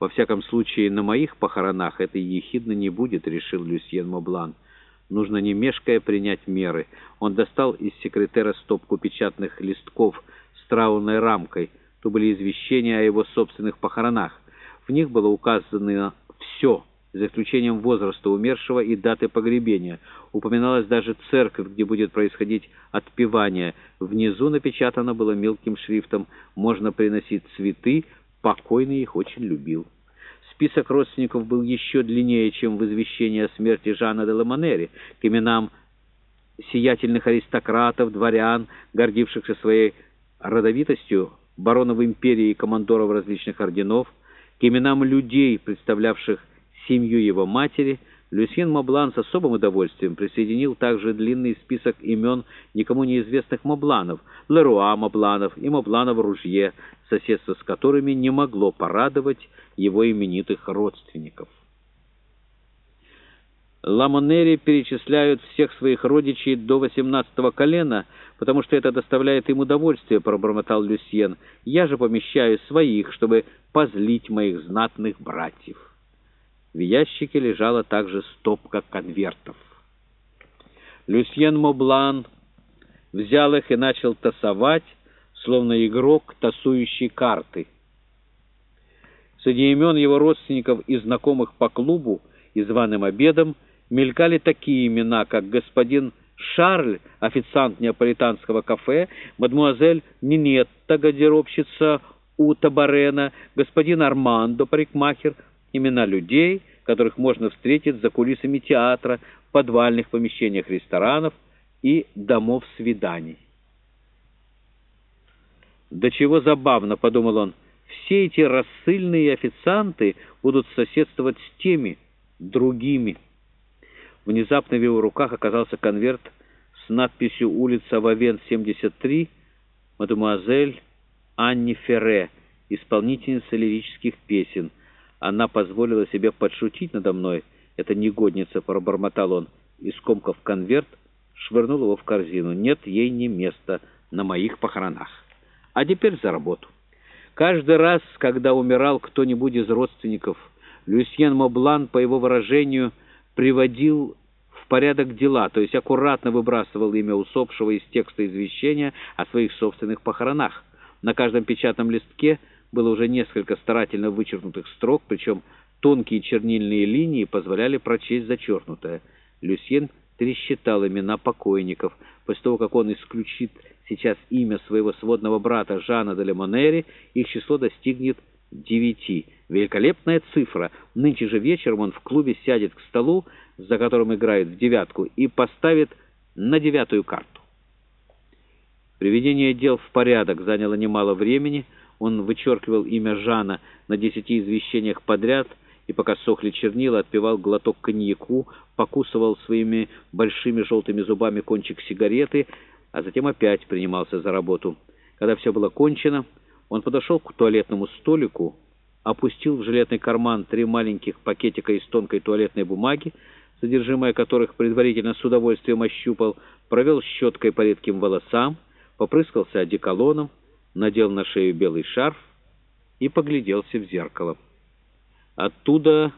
«Во всяком случае, на моих похоронах это ехидно не будет», — решил Люсьен Моблан. «Нужно не мешкая принять меры». Он достал из секретера стопку печатных листков с траурной рамкой. То были извещения о его собственных похоронах. В них было указано все, за исключением возраста умершего и даты погребения. Упоминалась даже церковь, где будет происходить отпевание. Внизу напечатано было мелким шрифтом «Можно приносить цветы», покойный их очень любил. Список родственников был еще длиннее, чем в извещении о смерти Жана де Ламанери. К именам сиятельных аристократов, дворян, гордившихся своей родовитостью, баронов империи и командоров различных орденов, к именам людей, представлявших семью его матери, Люсьен Моблан с особым удовольствием присоединил также длинный список имен никому неизвестных Мобланов, Леруа Мобланов и Мобланов Ружье, соседство с которыми не могло порадовать его именитых родственников. Ламонери перечисляют всех своих родичей до 18-го колена, потому что это доставляет им удовольствие, пробормотал Люсьен. Я же помещаю своих, чтобы позлить моих знатных братьев. В ящике лежала также стопка конвертов. Люсьен Моблан взял их и начал тасовать, словно игрок, тасующий карты. Среди имен его родственников и знакомых по клубу и званым обедам мелькали такие имена, как господин Шарль, официант неаполитанского кафе, мадмуазель Нинетта, гардеробщица у Табарена, господин Армандо, парикмахер — имена людей, которых можно встретить за кулисами театра, подвальных помещениях ресторанов и домов свиданий. «Да чего забавно», — подумал он, — «все эти рассыльные официанты будут соседствовать с теми, другими». Внезапно в его руках оказался конверт с надписью «Улица Вавен, 73», «Мадемуазель Анни Ферре», исполнительница лирических песен — она позволила себе подшутить надо мной. «Это негодница», — пробормотал он, и, скомкав конверт, швырнул его в корзину. «Нет ей не места на моих похоронах. А теперь за работу». Каждый раз, когда умирал кто-нибудь из родственников, Люсьен Моблан, по его выражению, приводил в порядок дела, то есть аккуратно выбрасывал имя усопшего из текста извещения о своих собственных похоронах. На каждом печатном листке было уже несколько старательно вычеркнутых строк, причем тонкие чернильные линии позволяли прочесть зачеркнутое. Люсьен пересчитал имена покойников. После того, как он исключит сейчас имя своего сводного брата Жана де Лемонери, их число достигнет девяти. Великолепная цифра. Нынче же вечером он в клубе сядет к столу, за которым играет в девятку, и поставит на девятую карту. Приведение дел в порядок заняло немало времени — он вычеркивал имя Жана на десяти извещениях подряд и, пока сохли чернила, отпивал глоток коньяку, покусывал своими большими желтыми зубами кончик сигареты, а затем опять принимался за работу. Когда все было кончено, он подошел к туалетному столику, опустил в жилетный карман три маленьких пакетика из тонкой туалетной бумаги, содержимое которых предварительно с удовольствием ощупал, провел щеткой по редким волосам, попрыскался одеколоном, надел на шею белый шарф и погляделся в зеркало. Оттуда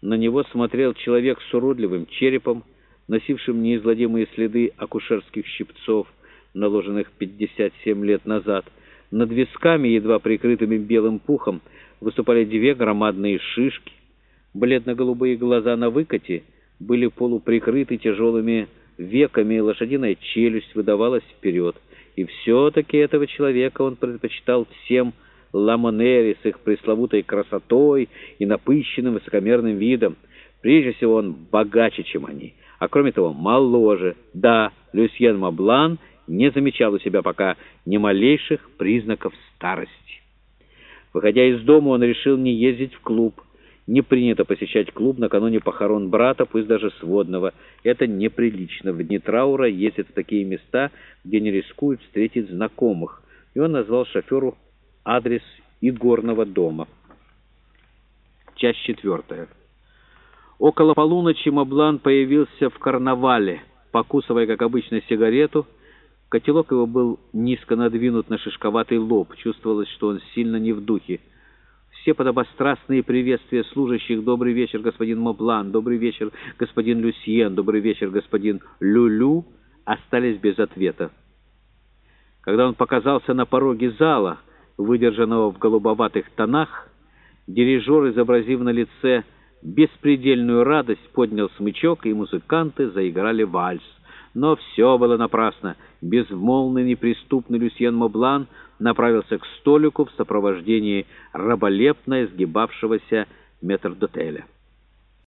на него смотрел человек с уродливым черепом, носившим неизгладимые следы акушерских щипцов, наложенных 57 лет назад. Над висками, едва прикрытыми белым пухом, выступали две громадные шишки. Бледно-голубые глаза на выкате были полуприкрыты тяжелыми веками, лошадиная челюсть выдавалась вперед — и все-таки этого человека он предпочитал всем Ламонери с их пресловутой красотой и напыщенным высокомерным видом. Прежде всего, он богаче, чем они, а кроме того, моложе. Да, Люсьен Маблан не замечал у себя пока ни малейших признаков старости. Выходя из дома, он решил не ездить в клуб, не принято посещать клуб накануне похорон брата, пусть даже сводного. Это неприлично. В дни траура ездят в такие места, где не рискуют встретить знакомых. И он назвал шоферу адрес игорного дома. Часть четвертая. Около полуночи Маблан появился в карнавале, покусывая, как обычно, сигарету. Котелок его был низко надвинут на шишковатый лоб. Чувствовалось, что он сильно не в духе. Все подобострастные приветствия служащих «Добрый вечер, господин Моблан», «Добрый вечер, господин Люсьен», «Добрый вечер, господин Люлю» остались без ответа. Когда он показался на пороге зала, выдержанного в голубоватых тонах, дирижер, изобразив на лице беспредельную радость, поднял смычок, и музыканты заиграли вальс. Но все было напрасно. Безмолвный, неприступный Люсьен Моблан направился к столику в сопровождении раболепно изгибавшегося метрдотеля.